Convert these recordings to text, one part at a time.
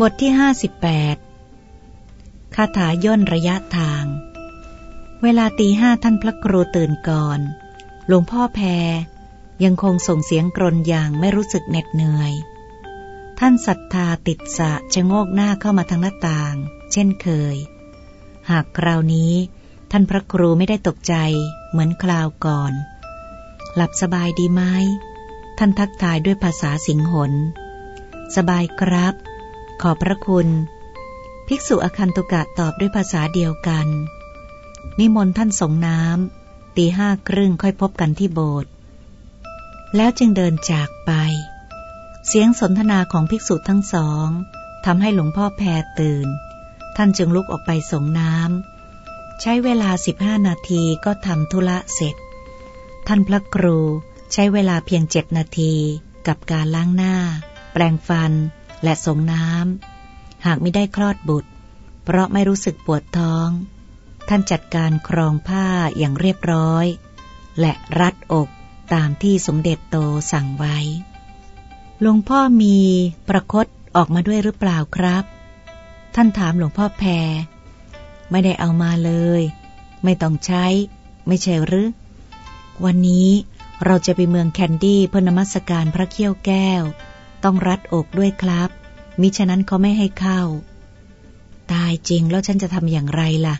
บทที่ห้าสิบแปดคาถาย่นระยะทาง เวลาตีห้าท่านพระครูตื่นก่อน หลวงพ่อแพรยังคงส่งเสียงกรนอย่างไม่รู้สึกเหน็ดเหนื่อย ท่านศรัทธาติดสะชะโงกหน้าเข้ามาทางหน้าต่าง เช่นเคย หากคราวนี้ท่านพระครูไม่ได้ตกใจเหมือนคราวก่อน หลับสบายดีไหม ท่านทักทายด้วยภาษาสิงหน สบายครับ ขอบพระคุณ ภิกษุอคันตุกะตอบด้วยภาษาเดียวกัน นิมนต์ท่านสงน้ำตีห้าครึ่งค่อยพบกันที่โบสถ์แล้วจึงเดินจากไป เสียงสนทนาของภิกษุทั้งสองทำให้หลวงพ่อแพรตื่น ท่านจึงลุกออกไปสงน้ำใช้เวลาสิบห้านาทีก็ทำธุระเสร็จ ท่านพระครูใช้เวลาเพียงเจ็ดนาทีกับการล้างหน้า แปรงฟัน และส่งน้ำหากไม่ได้คลอดบุตร เพราะไม่รู้สึกปวดท้อง ท่านจัดการครองผ้าอย่างเรียบร้อย และรัดอกตามที่สมเด็จโตสั่งไว้หลวงพ่อมีประคตออกมาด้วยหรือเปล่าครับ ท่านถามหลวงพ่อแพร ไม่ได้เอามาเลย ไม่ต้องใช้ ไม่ใช่หรือ วันนี้เราจะไปเมืองแคนดี้เพื่อนมัสการพระเขี้ยวแก้ว ต้องรัดอกด้วยครับ มิฉะนั้นเขาไม่ให้เข้า ตายจริงแล้วฉันจะทำอย่างไรล่ะ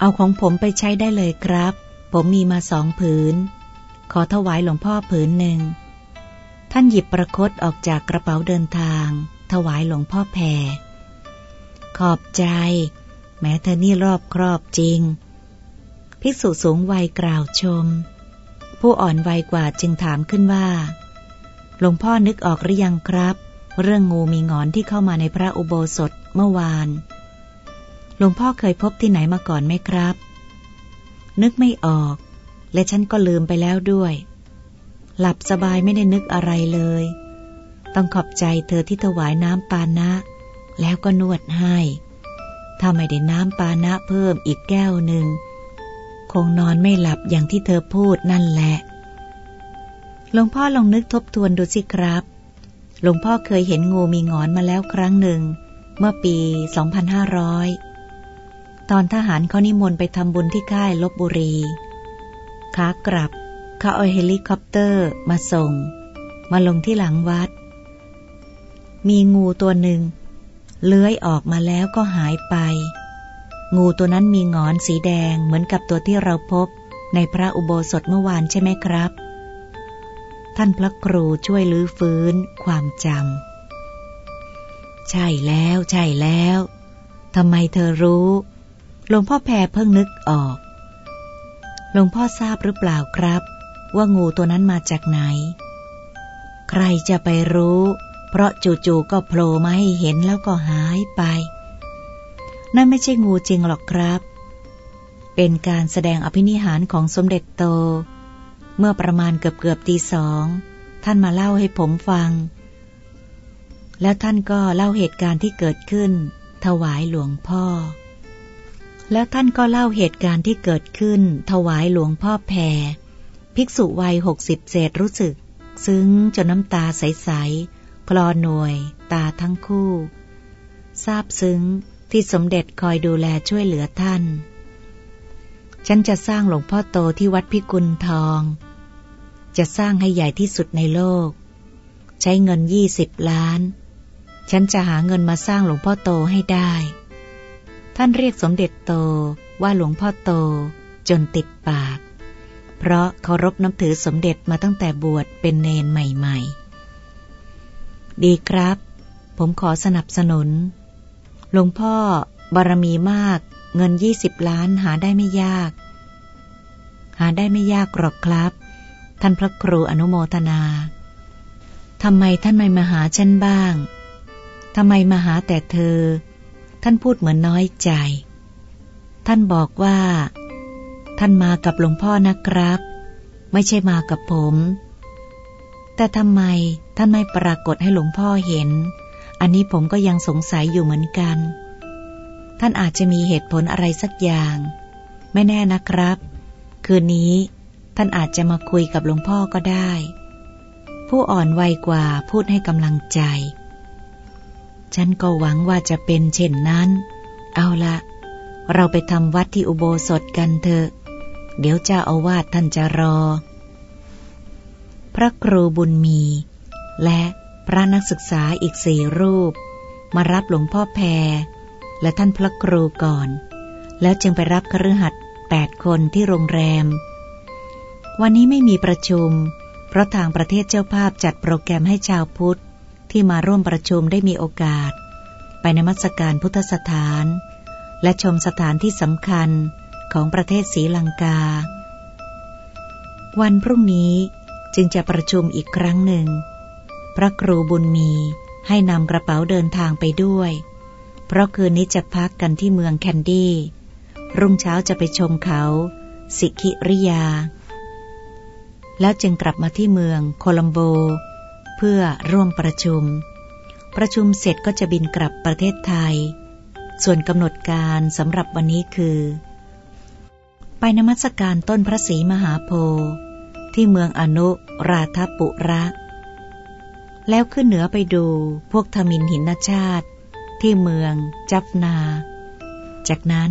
เอาของผมไปใช้ได้เลยครับ ผมมีมาสองผืน ขอถวายหลวงพ่อผืนหนึ่ง ท่านหยิบประคตออกจากกระเป๋าเดินทาง ถวายหลวงพ่อแพรขอบใจ แม้เธอนี่รอบครอบจริง ภิกษุสูงวัยกล่าวชม ผู้อ่อนวัยกว่าจึงถามขึ้นว่า หลวงพ่อนึกออกหรือยังครับ เรื่องงูมีงอนที่เข้ามาในพระอุโบสถเมื่อวาน หลวงพ่อเคยพบที่ไหนมาก่อนไหมครับ นึกไม่ออก และฉันก็ลืมไปแล้วด้วย หลับสบายไม่ได้นึกอะไรเลย ต้องขอบใจเธอที่ถวายน้ำปานะ แล้วก็นวดให้ถ้าไม่ได้น้ำปานะเพิ่มอีกแก้วหนึ่ง คงนอนไม่หลับอย่างที่เธอพูดนั่นแหละ หลวงพ่อลองนึกทบทวนดูสิครับ หลวงพ่อเคยเห็นงูมีงอนมาแล้วครั้งหนึ่ง เมื่อปี 2500 ตอนทหารเขานิมนต์ไปทำบุญที่ค่ายลบบุรีขากลับเขาเอาเฮลิคอปเตอร์มาส่ง มาลงที่หลังวัด มีงูตัวหนึ่ง เลื้อยออกมาแล้วก็หายไป งูตัวนั้นมีหงอนสีแดงเหมือนกับตัวที่เราพบในพระอุโบสถเมื่อวานใช่ไหมครับ ท่านพระครูช่วยรื้อฟื้นความจำ ใช่แล้วใช่แล้ว ทำไมเธอรู้ หลวงพ่อแพรเพิ่งนึกออก หลวงพ่อทราบหรือเปล่าครับ ว่างูตัวนั้นมาจากไหน ใครจะไปรู้ เพราะจู่ๆก็โผล่มาให้เห็นแล้วก็หายไป นั่นไม่ใช่งูจริงหรอกครับ เป็นการแสดงอภินิหารของสมเด็จโต เมื่อประมาณเกือบเกือบตีสอง ท่านมาเล่าให้ผมฟัง แล้วท่านก็เล่าเหตุการณ์ที่เกิดขึ้น ถวายหลวงพ่อ แล้วท่านก็เล่าเหตุการณ์ที่เกิดขึ้น ถวายหลวงพ่อแพรภิกษุวัยหกสิบเศษรู้สึก ซึ้งจนน้ำตาใสๆคลอหน่วย ตาทั้งคู่ ทราบซึ้งที่สมเด็จคอยดูแลช่วยเหลือท่าน ฉันจะสร้างหลวงพ่อโตที่วัดพิกุลทอง จะสร้างให้ใหญ่ที่สุดในโลก ใช้เงินยี่สิบล้าน ฉันจะหาเงินมาสร้างหลวงพ่อโตให้ได้ ท่านเรียกสมเด็จโตว่าหลวงพ่อโตจนติดปาก เพราะเคารพนับถือสมเด็จมาตั้งแต่บวชเป็นเนนใหม่ๆ ดีครับ ผมขอสนับสนุน หลวงพ่อบารมีมาก เงินยี่สิบล้านหาได้ไม่ยาก หาได้ไม่ยากหรอกครับ ท่านพระครูอนุโมทนา ทำไมท่านไม่มาหาฉันบ้าง ทำไมมาหาแต่เธอ ท่านพูดเหมือนน้อยใจ ท่านบอกว่า ท่านมากับหลวงพ่อนะครับ ไม่ใช่มากับผม แต่ทำไมท่านไม่ปรากฏให้หลวงพ่อเห็น อันนี้ผมก็ยังสงสัยอยู่เหมือนกัน ท่านอาจจะมีเหตุผลอะไรสักอย่าง ไม่แน่นะครับ คืนนี้ ท่านอาจจะมาคุยกับหลวงพ่อก็ได้ ผู้อ่อนวัยกว่าพูดให้กำลังใจ ฉันก็หวังว่าจะเป็นเช่นนั้น เอาละเราไปทำวัดที่อุโบสถกันเถอะ เดี๋ยวเจ้าอาวาสท่านจะรอ พระครูบุญมี และพระนักศึกษาอีกสี่รูป มารับหลวงพ่อแพร และท่านพระครูก่อน แล้วจึงไปรับคฤหัสถ์แปดคนที่โรงแรม วันนี้ไม่มีประชุม เพราะทางประเทศเจ้าภาพจัดโปรแกรมให้ชาวพุทธ ที่มาร่วมประชุมได้มีโอกาส ไปนมัสการพุทธสถาน และชมสถานที่สำคัญของประเทศศรีลังกา วันพรุ่งนี้จึงจะประชุมอีกครั้งหนึ่ง พระครูบุญมีให้นำกระเป๋าเดินทางไปด้วย เพราะคืนนี้จะพักกันที่เมืองแคนดี้ รุ่งเช้าจะไปชมเขา สิกิริยา แล้วจึงกลับมาที่เมืองโคลัมโบ เพื่อร่วมประชุม ประชุมเสร็จก็จะบินกลับประเทศไทย ส่วนกำหนดการสำหรับวันนี้คือ ไปนมัสการต้นพระศรีมหาโพธิ์ที่เมืองอนุราธปุระ แล้วขึ้นเหนือไปดูพวกทมินหินชาติ ที่เมืองจัฟนา จากนั้น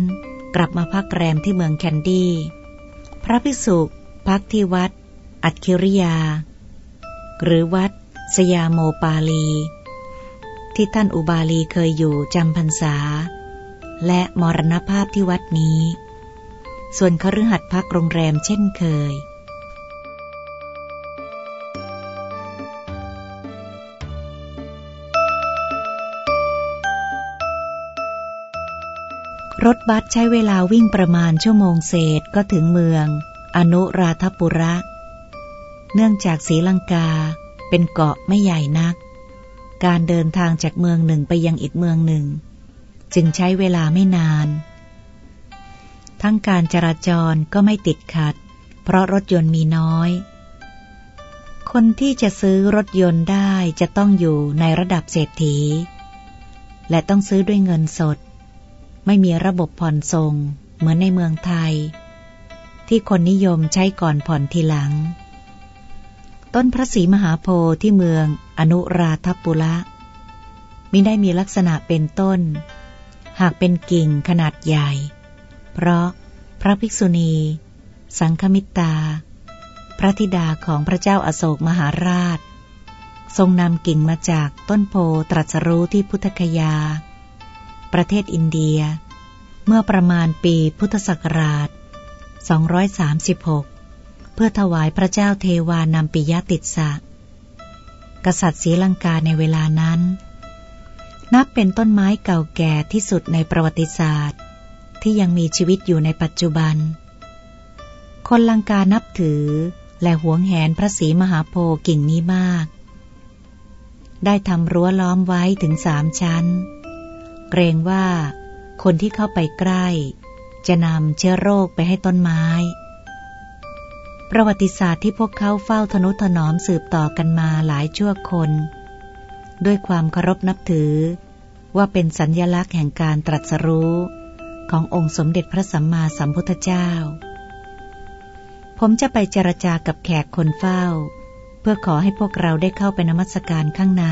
กลับมาพักแรมที่เมืองแคนดี้ พระภิกษุพักที่วัด อัจคิริยา หรือวัด สยามโมปาลี ที่ท่านอุบาลีเคยอยู่จำพรรษา และมรณภาพที่วัดนี้ ส่วนคฤหัสถ์พักโรงแรมเช่นเคยรถบัสใช้เวลาวิ่งประมาณชั่วโมงเศษก็ถึงเมือง อนุราธปุระ เนื่องจากศรีลังกาเป็นเกาะไม่ใหญ่นัก การเดินทางจากเมืองหนึ่งไปยังอีกเมืองหนึ่ง จึงใช้เวลาไม่นาน ทั้งการจราจรก็ไม่ติดขัด เพราะรถยนต์มีน้อย คนที่จะซื้อรถยนต์ได้จะต้องอยู่ในระดับเศรษฐี และต้องซื้อด้วยเงินสด ไม่มีระบบผ่อนส่งเหมือนในเมืองไทย ที่คนนิยมใช้ก่อนผ่อนทีหลัง ต้นพระศรีมหาโพธิ์ที่เมืองอนุราธปุระมิได้มีลักษณะเป็นต้น หากเป็นกิ่งขนาดใหญ่ เพราะพระภิกษุณี สังฆมิตา พระธิดาของพระเจ้าอาโศกมหาราช ทรงนำกิ่งมาจากต้นโพตรัสรู้ที่พุทธคยา ประเทศอินเดีย เมื่อประมาณปีพุทธศักราช 236 เพื่อถวายพระเจ้าเทวานำปิยติสะกษัตริย์ศรีลังกาในเวลานั้น นับเป็นต้นไม้เก่าแก่ที่สุดในประวัติศาสตร์ ที่ยังมีชีวิตอยู่ในปัจจุบัน คนลังกานับถือและหวงแหนพระศรีมหาโพธิ์กิ่งนี้มาก ได้ทำรั้วล้อมไว้ถึงสามชั้น เกรงว่าคนที่เข้าไปใกล้ จะนำเชื้อโรคไปให้ต้นไม้ ประวัติศาสตร์ที่พวกเขาเฝ้าทนุถนอมสืบต่อกันมาหลายชั่วคน ด้วยความเคารพนับถือ ว่าเป็นสัญญลักษณ์แห่งการตรัสรู้ขององค์สมเด็จพระสัมมาสัมพุทธเจ้า ผมจะไปเจรจากับแขกคนเฝ้า เพื่อขอให้พวกเราได้เข้าไปนมัสการข้างใน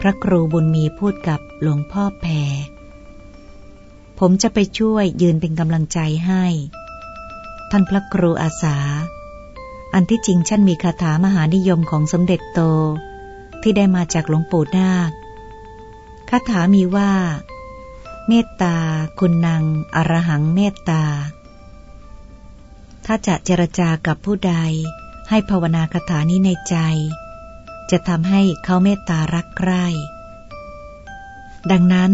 พระครูบุญมีพูดกับหลวงพ่อแพรผมจะไปช่วยยืนเป็นกำลังใจให้ ท่านพระครูอาสา อันที่จริงฉันมีคาถามหานิยมของสมเด็จโต ที่ได้มาจากหลวงปู่นาคคาถามีว่า เมตตา คุณนางอรหังเมตตา ถ้าจะเจรจากับผู้ใด ให้ภาวนาคาถานี้ในใจ จะทำให้เขาเมตตารักใคร่ดังนั้น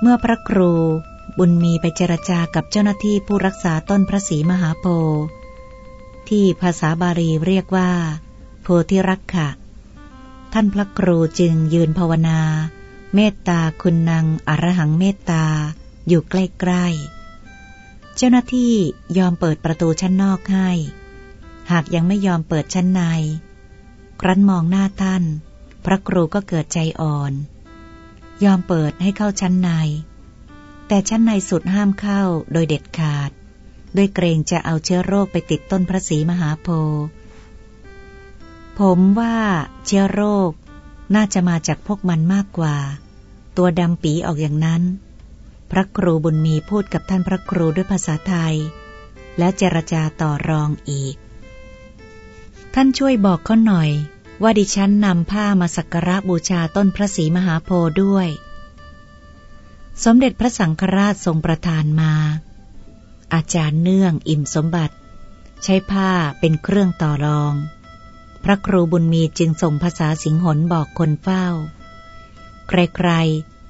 เมื่อพระครู บุญมีไปเจรจากับเจ้าหน้าที่ผู้รักษาต้นพระศรีมหาโพธิ์ที่ภาษาบาลีเรียกว่า โพธิรักขะ ท่านพระครูจึงยืนภาวนา เมตตาคุณนางอรหังเมตตาอยู่ใกล้ๆ เจ้าหน้าที่ยอมเปิดประตูชั้นนอกให้ หากยังไม่ยอมเปิดชั้นใน ครั้นมองหน้าท่าน พระครูก็เกิดใจอ่อน ยอมเปิดให้เข้าชั้นใน แต่ชั้นในสุดห้ามเข้าโดยเด็ดขาด ด้วยเกรงจะเอาเชื้อโรคไปติดต้นพระศรีมหาโพธิ์ผมว่าเชื้อโรคน่าจะมาจากพวกมันมากกว่า ตัวดำปีออกอย่างนั้น พระครูบุญมีพูดกับท่านพระครูด้วยภาษาไทย และเจรจาต่อรองอีก ท่านช่วยบอกเขาหน่อย ว่าดิฉันนำผ้ามาสักการะบูชาต้นพระศรีมหาโพธิ์ด้วย สมเด็จพระสังฆราชทรงประทานมา อาจารย์เนื่องอิ่มสมบัติ ใช้ผ้าเป็นเครื่องต่อรอง พระครูบุญมีจึงส่งภาษาสิงหนบอกคนเฝ้า ใคร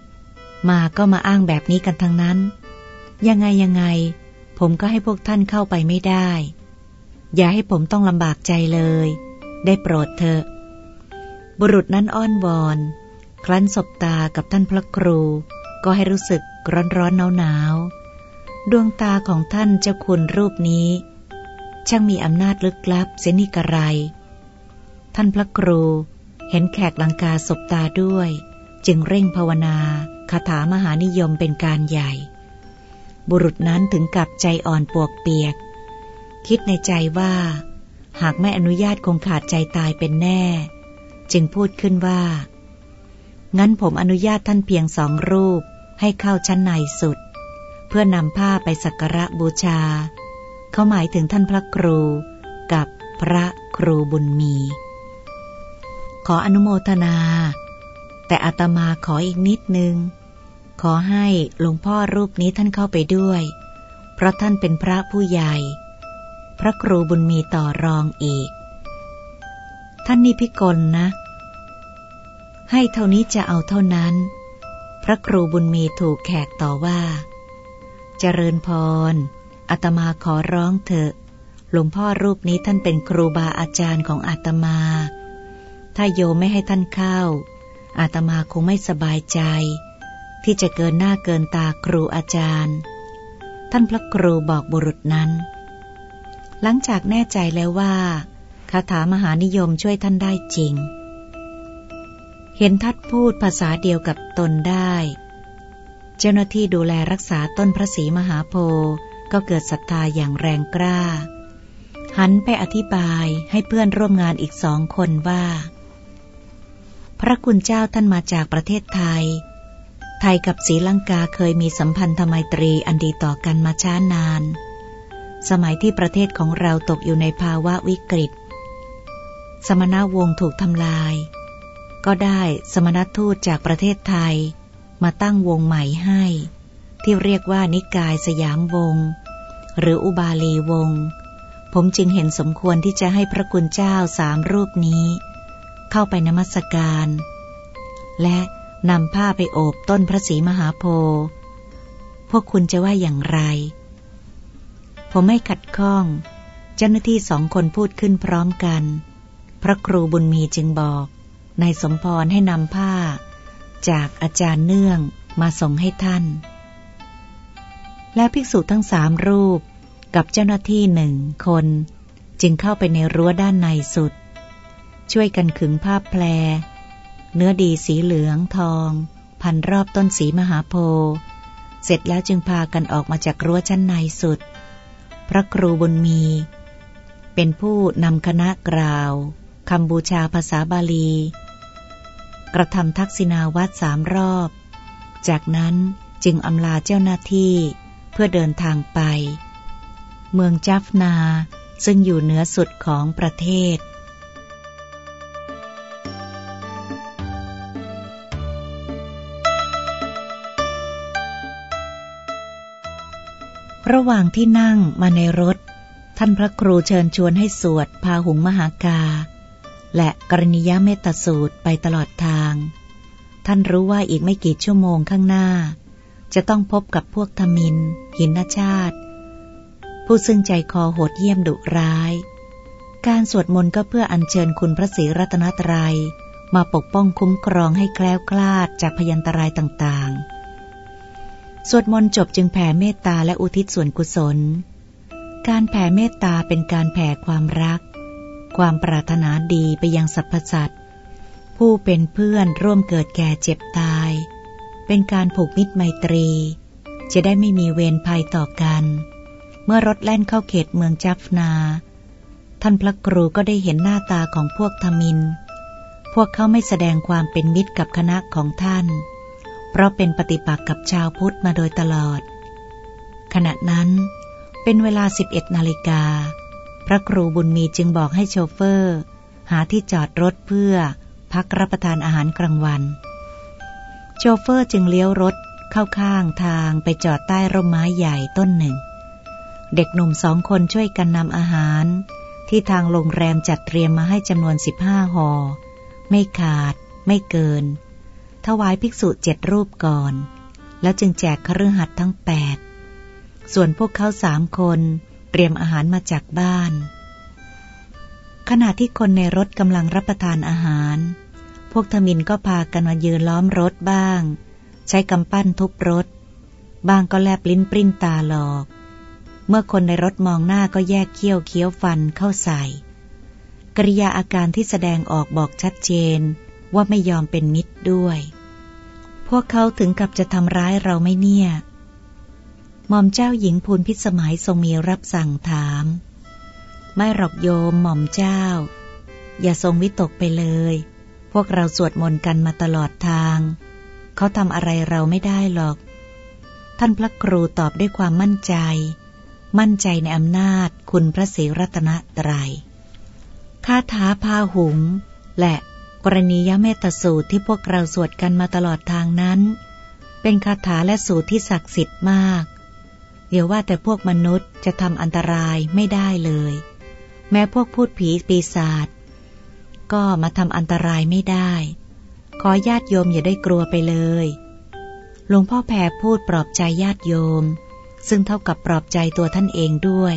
ๆ มาก็มาอ้างแบบนี้กันทั้งนั้น ยังไงยังไง ผมก็ให้พวกท่านเข้าไปไม่ได้ อย่าให้ผมต้องลำบากใจเลย ได้โปรดเถอะ บุรุษนั้นอ้อนวอน ครั้นสบตากับท่านพระครู ก็ให้รู้สึกร้อนร้อนหนาวหนาวดวงตาของท่านเจ้าคุณรูปนี้ ช่างมีอำนาจลึกลับเสนิกระไร ท่านพระครูเห็นแขกลังกาสบตาด้วย จึงเร่งภาวนาคาถามหานิยมเป็นการใหญ่ บุรุษนั้นถึงกับใจอ่อนปวกเปียก คิดในใจว่า หากไม่อนุญาตคงขาดใจตายเป็นแน่ จึงพูดขึ้นว่า งั้นผมอนุญาตท่านเพียงสองรูป ให้เข้าชั้นในสุด เพื่อนำผ้าไปสักการะบูชา เขาหมายถึงท่านพระครูกับพระครูบุญมี ขออนุโมทนา แต่อาตมาขออีกนิดนึง ขอให้หลวงพ่อรูปนี้ท่านเข้าไปด้วย เพราะท่านเป็นพระผู้ใหญ่ พระครูบุญมีต่อรองอีก ท่านนี่พิกลนะ ให้เท่านี้จะเอาเท่านั้น พระครูบุญมีถูกแขกต่อว่า เจริญพรอาตมาขอร้องเถอะ หลวงพ่อรูปนี้ท่านเป็นครูบาอาจารย์ของอาตมา ถ้าโยมไม่ให้ท่านเข้า อาตมาคงไม่สบายใจ ที่จะเกินหน้าเกินตาครูอาจารย์ ท่านพระครูบอกบุรุษนั้น หลังจากแน่ใจแล้วว่าคาถามหานิยมช่วยท่านได้จริง เห็นทัดพูดภาษาเดียวกับตนได้ เจ้าหน้าที่ดูแลรักษาต้นพระศรีมหาโพธิ์ก็เกิดศรัทธาอย่างแรงกล้า หันไปอธิบายให้เพื่อนร่วมงานอีกสองคนว่า พระคุณเจ้าท่านมาจากประเทศไทย ไทยกับศรีลังกาเคยมีสัมพันธไมตรีอันดีต่อกันมาช้านาน สมัยที่ประเทศของเราตกอยู่ในภาวะวิกฤต สมณวงศ์ถูกทำลาย ก็ได้สมณทูตจากประเทศไทย มาตั้งวงใหม่ให้ ที่เรียกว่านิกายสยามวง หรืออุบาลีวง ผมจึงเห็นสมควรที่จะให้พระคุณเจ้าสามรูปนี้ เข้าไปนมัสการ และนำผ้าไปโอบต้นพระศรีมหาโพธิ์พวกคุณจะว่าอย่างไร ผมไม่ขัดข้อง เจ้าหน้าที่สองคนพูดขึ้นพร้อมกัน พระครูบุญมีจึงบอก นายสมพรให้นำผ้า จากอาจารย์เนื่องมาส่งให้ท่าน และภิกษุทั้งสามรูปกับเจ้าหน้าที่หนึ่งคน จึงเข้าไปในรั้วด้านในสุด ช่วยกันขึงผ้าแพรเนื้อดีสีเหลืองทอง พันรอบต้นสีมหาโพธิ์เสร็จแล้วจึงพากันออกมาจากรั้วชั้นในสุด พระครูบุญมี เป็นผู้นำคณะกล่าวคำบูชาภาษาบาลี กระทำทักษิณาวัดสามรอบ จากนั้นจึงอำลาเจ้าหน้าที่เพื่อเดินทางไป เมืองจัฟนาซึ่งอยู่เหนือสุดของประเทศ ระหว่างที่นั่งมาในรถ ท่านพระครูเชิญชวนให้สวดพาหุงมหากา และกรณียเมตสูตรไปตลอดทาง ท่านรู้ว่าอีกไม่กี่ชั่วโมงข้างหน้า จะต้องพบกับพวกธมิน หินชาติ ผู้ซึ่งใจคอโหดเยี่ยมดุร้าย การสวดมนต์ก็เพื่ออัญเชิญคุณพระศรีรัตนตรยัย มาปกป้องคุ้มครองให้แคล้วคลาดจากพยันตรายต่างๆ สวดมนต์จบจึงแผ่เมตตาและอุทิศส่วนกุศล การแผ่เมตตาเป็นการแผ่ความรัก ความปรารถนาดีไปยังสรรพสัตว์ผู้เป็นเพื่อนร่วมเกิดแก่เจ็บตาย เป็นการผูกมิตรไมตรี จะได้ไม่มีเวรภัยต่อกัน เมื่อรถแล่นเข้าเขตเมืองจัฟนา ท่านพระครูก็ได้เห็นหน้าตาของพวกธมิน พวกเขาไม่แสดงความเป็นมิตรกับคณะของท่าน เพราะเป็นปฏิปักษ์กับชาวพุทธมาโดยตลอด ขณะนั้นเป็นเวลา 11นาฬิกา ระครูบุญมีจึงบอกให้โชเฟอร์ หาที่จอดรถเพื่อพักรับประทานอาหารกลางวัน โชเฟอร์จึงเลี้ยวรถเข้าข้างทางไปจอดใต้ร่มไม้ใหญ่ต้นหนึ่ง เด็กหนุ่มสองคนช่วยกันนำอาหาร ที่ทางโรงแรมจัดเตรียมมาให้จำนวนสิบห้าห่อไม่ขาด ไม่เกิน ถวายภิกษุเจ็ดรูปก่อน แล้วจึงแจกคฤหัสถ์ทั้งแปดส่วนพวกเขาสามคน เตรียมอาหารมาจากบ้าน ขณะที่คนในรถกำลังรับประทานอาหาร พวกทมินก็พากันมายืนล้อมรถบ้าง ใช้กำปั้นทุบรถ บ้างก็แลบลิ้นปริ้นตาหลอก เมื่อคนในรถมองหน้าก็แยกเขี้ยวเคี้ยวฟันเข้าใส่กริยาอาการที่แสดงออกบอกชัดเจนว่าไม่ยอมเป็นมิตรด้วย พวกเขาถึงกับจะทำร้ายเราไม่เนี่ย หม่อมเจ้าหญิงพูนพิสมัยทรงมีรับสั่งถาม ไม่หรอกโยมหม่อมเจ้า อย่าทรงวิตกไปเลย พวกเราสวดมนต์กันมาตลอดทาง เขาทำอะไรเราไม่ได้หรอก ท่านพระครูตอบด้วยความมั่นใจ มั่นใจในอำนาจคุณพระศรีรัตนตรยัยคาถาพาหุง และกรณียเมตสูตรที่พวกเราสวดกันมาตลอดทางนั้น เป็นคาถาและสูตรที่ศักดิ์สิทธิ์มาก เดี๋ยวว่าแต่พวกมนุษย์จะทำอันตรายไม่ได้เลย แม้พวกพูดผีปีศาจก็มาทำอันตรายไม่ได้ ขอญาติโยมอย่าได้กลัวไปเลย หลวงพ่อแพรพูดปลอบใจญาติโยม ซึ่งเท่ากับปลอบใจตัวท่านเองด้วย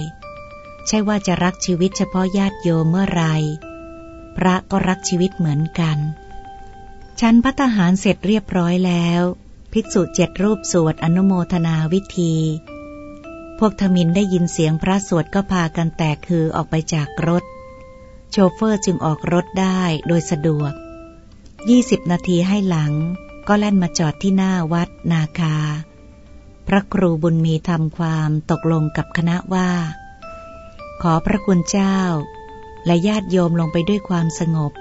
ใช่ว่าจะรักชีวิตเฉพาะญาติโยมเมื่อไร พระก็รักชีวิตเหมือนกัน ชั้นพัฒหารเสร็จเรียบร้อยแล้ว ภิกษุเจ็ดรูปสวดอนุโมทนาวิธี วกทมินได้ยินเสียงพระสวดก็พากันแตกคือออกไปจากรถ โชเฟอร์จึงออกรถได้โดยสะดวกยี่สิบนาทีให้หลัง ก็แล่นมาจอดที่หน้าวัดนาคา พระครูบุญมีทำความตกลงกับคณะว่า ขอพระคุณเจ้า และญาติโยมลงไปด้วยความสงบ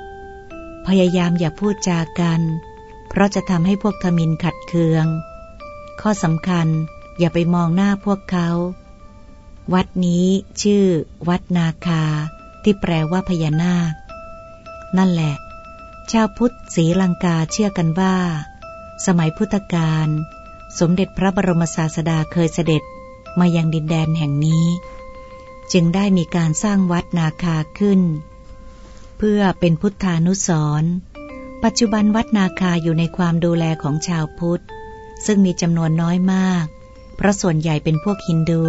พยายามอย่าพูดจากัน เพราะจะทำให้พวกทมินขัดเคือง ข้อสำคัญ อย่าไปมองหน้าพวกเขา วัดนี้ชื่อ วัดนาคา ที่แปลว่าพญานาค นั่นแหละ ชาวพุทธศรีลังกาเชื่อกันว่า สมัยพุทธกาลสมเด็จพระบรมศาสดาเคยเสด็จมายังดินแดนแห่งนี้ จึงได้มีการสร้างวัดนาคาขึ้น เพื่อเป็นพุทธานุสรปัจจุบันวัดนาคาอยู่ในความดูแลของชาวพุทธ ซึ่งมีจำนวนน้อยมาก ราะส่วนใหญ่เป็นพวกฮินดู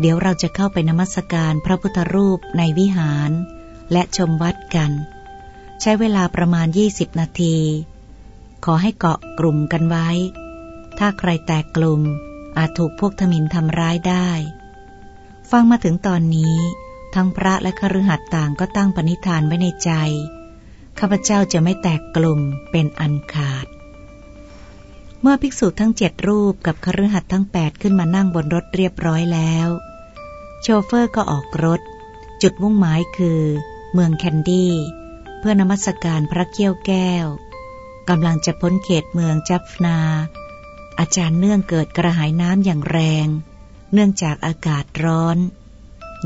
เดี๋ยวเราจะเข้าไปนมัสการพระพุทธรูปในวิหาร และชมวัดกัน ใช้เวลาประมาณ 20 นาที ขอให้เกาะกลุ่มกันไว้ ถ้าใครแตกกลุ่มอาจถูกพวกทมินทำร้ายได้ ฟังมาถึงตอนนี้ ทั้งพระและคฤหัสถ์ต่างก็ตั้งปณิธานไว้ในใจ ข้าพเจ้าจะไม่แตกกลุ่มเป็นอันขาด เมื่อภิกษุทั้งเจ็ดรูปกับคฤหัสถ์ทั้งแปดขึ้นมานั่งบนรถเรียบร้อยแล้ว โชเฟอร์ก็ออกรถ จุดมุ่งหมายคือ เมืองแคนดี้ เพื่อนมัสการพระเกี้ยวแก้วกำลังจะพ้นเขตเมืองจัฟนา อาจารย์เนื่องเกิดกระหายน้ำอย่างแรง เนื่องจากอากาศร้อน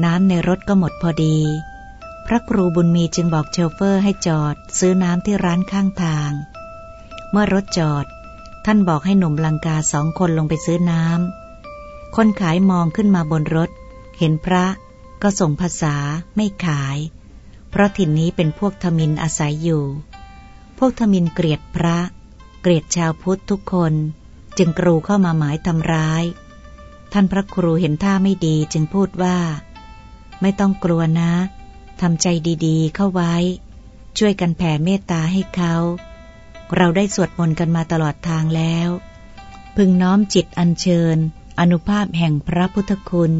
น้ำในรถก็หมดพอดี พระครูบุญมีจึงบอกโชเฟอร์ให้จอดซื้อน้ำที่ร้านข้างทาง เมื่อรถจอด ท่านบอกให้หนุ่มลังกาสองคนลงไปซื้อน้ำ คนขายมองขึ้นมาบนรถ เห็นพระก็ส่งภาษาไม่ขาย เพราะถิ่นนี้เป็นพวกทมินอาศัยอยู่ พวกทมินเกลียดพระ เกลียดชาวพุทธทุกคน จึงกรูเข้ามาหมายทำร้าย ท่านพระครูเห็นท่าไม่ดีจึงพูดว่า ไม่ต้องกลัวนะทำใจดีๆเข้าไว้ ช่วยกันแผ่เมตตาให้เขา เราได้สวดมนต์กันมาตลอดทางแล้ว พึงน้อมจิตอัญเชิญ อนุภาพแห่งพระพุทธคุณ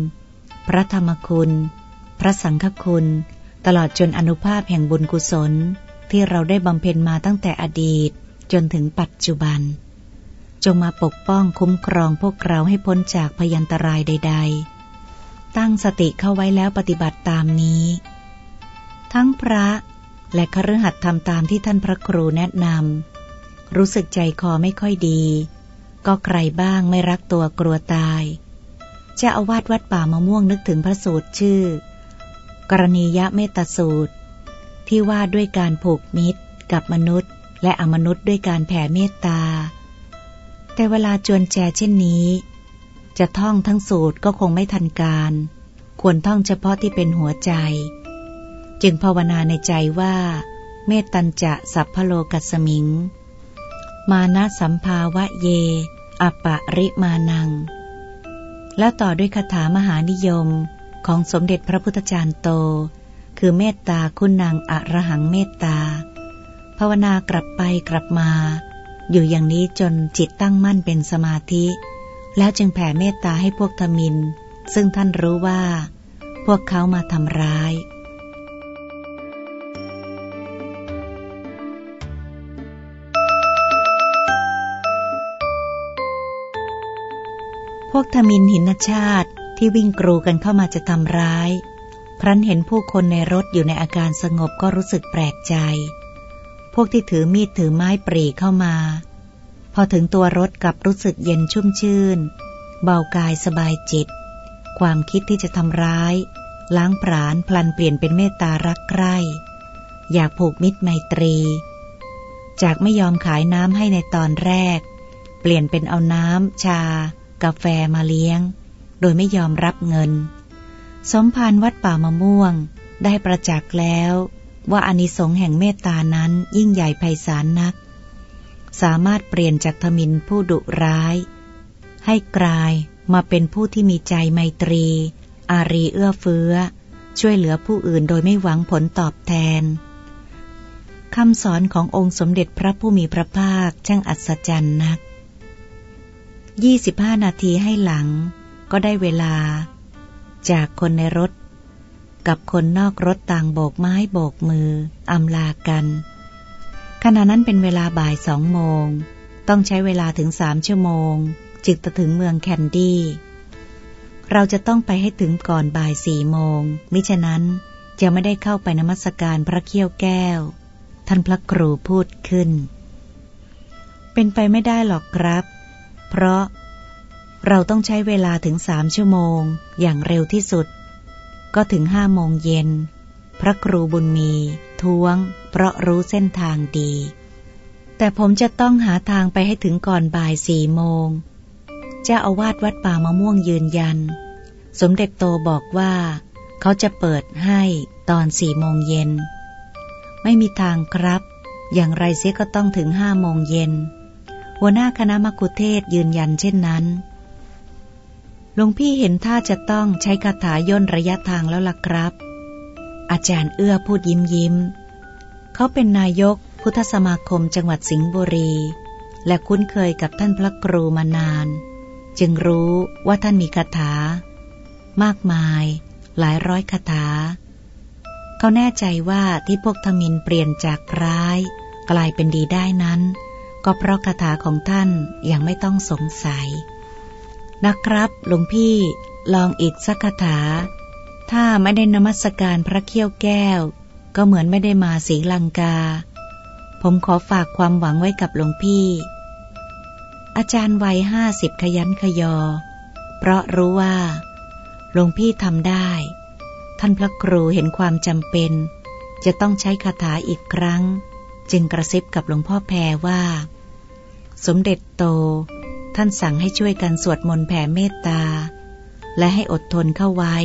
พระธรรมคุณ พระสังฆคุณ ตลอดจนอนุภาพแห่งบุญกุศล ที่เราได้บำเพ็ญมาตั้งแต่อดีตจนถึงปัจจุบัน จงมาปกป้องคุ้มครองพวกเราให้พ้นจากพยันตรายใด ๆ ตั้งสติเข้าไว้แล้วปฏิบัติตามนี้ ทั้งพระและคฤหัสถ์ทำตามที่ท่านพระครูแนะนำ รู้สึกใจคอไม่ค่อยดี ก็ใครบ้างไม่รักตัวกลัวตายจ้าอาวาสวัดป่ามะม่วงนึกถึงพระสูตรชื่อ กรณียะเมตสูตร ที่ว่าด้วยการผูกมิตรกับมนุษย์ และอมนุษย์ด้วยการแผ่เมตตา แต่เวลาจวนแจเช่นนี้ จะท่องทั้งสูตรก็คงไม่ทันการ ควรท่องเฉพาะที่เป็นหัวใจ จึงภาวนาในใจว่า เมตตัญจะสัพพโลกัสมิง มานะสัมภาวะเย อปะริมานัง แล้วต่อด้วยคาถามหานิยมของสมเด็จพระพุทธจารย์โต คือเมตตาคุณนางอรหังเมตตา ภาวนากลับไปกลับมา อยู่อย่างนี้จนจิตตั้งมั่นเป็นสมาธิ แล้วจึงแผ่เมตตาให้พวกทมิน ซึ่งท่านรู้ว่า พวกเขามาทำร้าย วกทมินหินชาติที่วิ่งกรูกันเข้ามาจะทำร้าย ครั้นเห็นผู้คนในรถอยู่ในอาการสงบก็รู้สึกแปลกใจ พวกที่ถือมีดถือไม้ปรีเข้ามา พอถึงตัวรถกลับรู้สึกเย็นชุ่มชื่น เบากายสบายจิต ความคิดที่จะทำร้าย ล้างผลาญพลันเปลี่ยนเป็นเมตตารักใคร่ อยากผูกมิตรไมตรี จากไม่ยอมขายน้ำให้ในตอนแรก เปลี่ยนเป็นเอาน้ำชา กาแฟมาเลี้ยง โดยไม่ยอมรับเงิน สมภารวัดป่ามะม่วงได้ประจักษ์แล้วว่าอนิสงส์แห่งเมตตานั้นยิ่งใหญ่ไพศาลนัก สามารถเปลี่ยนจากทมินผู้ดุร้าย ให้กลายมาเป็นผู้ที่มีใจไมตรี อารีเอื้อเฟื้อ ช่วยเหลือผู้อื่นโดยไม่หวังผลตอบแทนคำสอนขององค์สมเด็จพระผู้มีพระภาคช่างอัศจรรย์นัก 25 นาทีให้หลัง ก็ได้เวลา จากคนในรถ กับคนนอกรถต่างโบกไม้โบกมืออำลากัน ขณะนั้นเป็นเวลาบ่ายสองโมง ต้องใช้เวลาถึงสามชั่วโมง จึงจะถึงเมืองแคนดี้ เราจะต้องไปให้ถึงก่อนบ่ายสี่โมง มิฉะนั้นจะไม่ได้เข้าไปนมัสการพระเขี้ยวแก้ว ท่านพระครูพูดขึ้น เป็นไปไม่ได้หรอกครับ เพราะเราต้องใช้เวลาถึงสามชั่วโมง อย่างเร็วที่สุด ก็ถึงห้าโมงเย็น พระครูบุญมีท้วง เพราะรู้เส้นทางดี แต่ผมจะต้องหาทางไปให้ถึงก่อนบ่ายสี่โมง เจ้าอาวาสวัดป่ามะม่วงยืนยัน สมเด็จโตบอกว่า เขาจะเปิดให้ตอนสี่โมงเย็น ไม่มีทางครับ อย่างไรเสียก็ต้องถึงห้าโมงเย็น หัวหน้าคณะมกุเทศยืนยันเช่นนั้น หลวงพี่เห็นท่าจะต้องใช้คาถาย่นระยะทางแล้วล่ะครับ อาจารย์เอื้อพูดยิ้มยิ้ม เขาเป็นนายกพุทธสมาคมจังหวัดสิงห์บุรี และคุ้นเคยกับท่านพระครูมานาน จึงรู้ว่าท่านมีคาถา มากมาย หลายร้อยคาถา เขาแน่ใจว่าที่พวกทมินเปลี่ยนจากร้าย กลายเป็นดีได้นั้น ก็เพราะคาถาของท่านยังไม่ต้องสงสัย นะครับ หลวงพี่ลองอีกสักคาถา ถ้าไม่ได้นมัสการพระเขี้ยวแก้ว ก็เหมือนไม่ได้มาสีลังกา ผมขอฝากความหวังไว้กับหลวงพี่ อาจารย์วัยห้าสิบขยันขยอ เพราะรู้ว่าหลวงพี่ทำได้ ท่านพระครูเห็นความจำเป็น จะต้องใช้คาถาอีกครั้ง จึงกระซิบกับหลวงพ่อแพรว่า สมเด็จโต ท่านสั่งให้ช่วยกันสวดมนต์แผ่เมตตา และให้อดทนเข้าไว้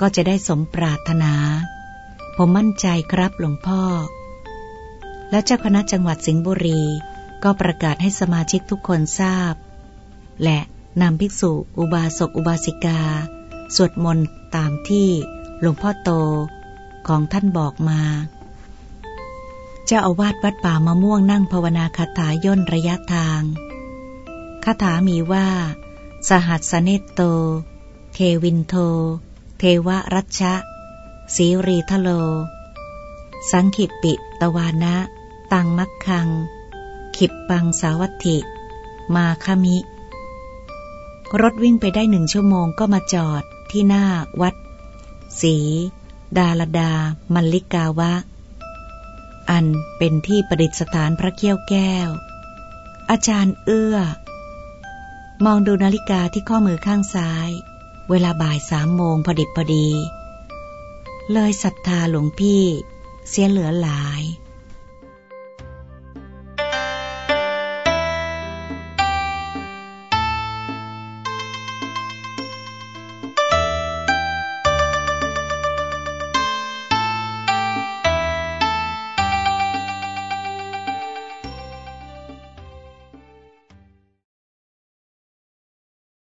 ก็จะได้สมปรารถนา ผมมั่นใจครับหลวงพ่อ และเจ้าคณะจังหวัดสิงห์บุรีก็ประกาศให้สมาชิกทุกคนทราบ และนำภิกษุ อุบาสกอุบาสิกา สวดมนต์ตามที่หลวงพ่อโตของท่านบอกมา เจ้าอาวาสวัดป่ามะม่วงนั่งภาวนาคาถาย่นระยะทางคาถามีว่า สหัสเนตโต เทวินโท เทวรัชะสีรีทโล สังขิปิตวานะ ตังมักคัง ขิปปังสาวัตถิ มาคมิ รถวิ่งไปได้หนึ่งชั่วโมงก็มาจอดที่หน้าวัด สี ดาลดา มัลลิกาวะ อันเป็นที่ประดิษฐานพระเกี้ยวแก้ว อาจารย์เอื้อ มองดูนาฬิกาที่ข้อมือข้างซ้าย เวลาบ่ายสามโมงพอดิบพอดี เลยศรัทธาหลวงพี่ เสียเหลือหลาย